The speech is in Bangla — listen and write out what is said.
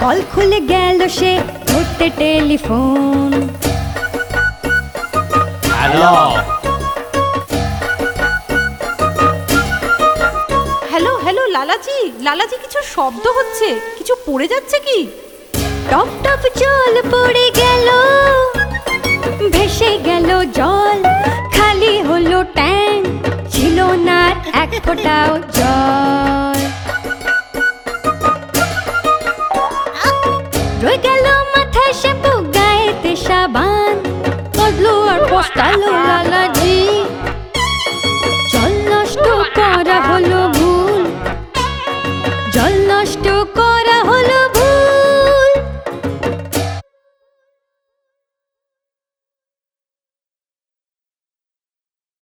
কল খুলে গেল সে ধরতে telephone. Hello. Hello hello Lalaji. Lalaji কিছু শব্দ হচ্ছে। কিছু পড়ে যাচ্ছে কি? টপ টপ জল পড়ে গেল, ভেসে গেল জল, খালি হলো ট্যাঙ্ক ছিল না এক ফোঁটাও জল। রয়ে গেল মাথায় শ্যাম্পু, গায়েতে সাবান, বদলো আর পস্তালো লালাজি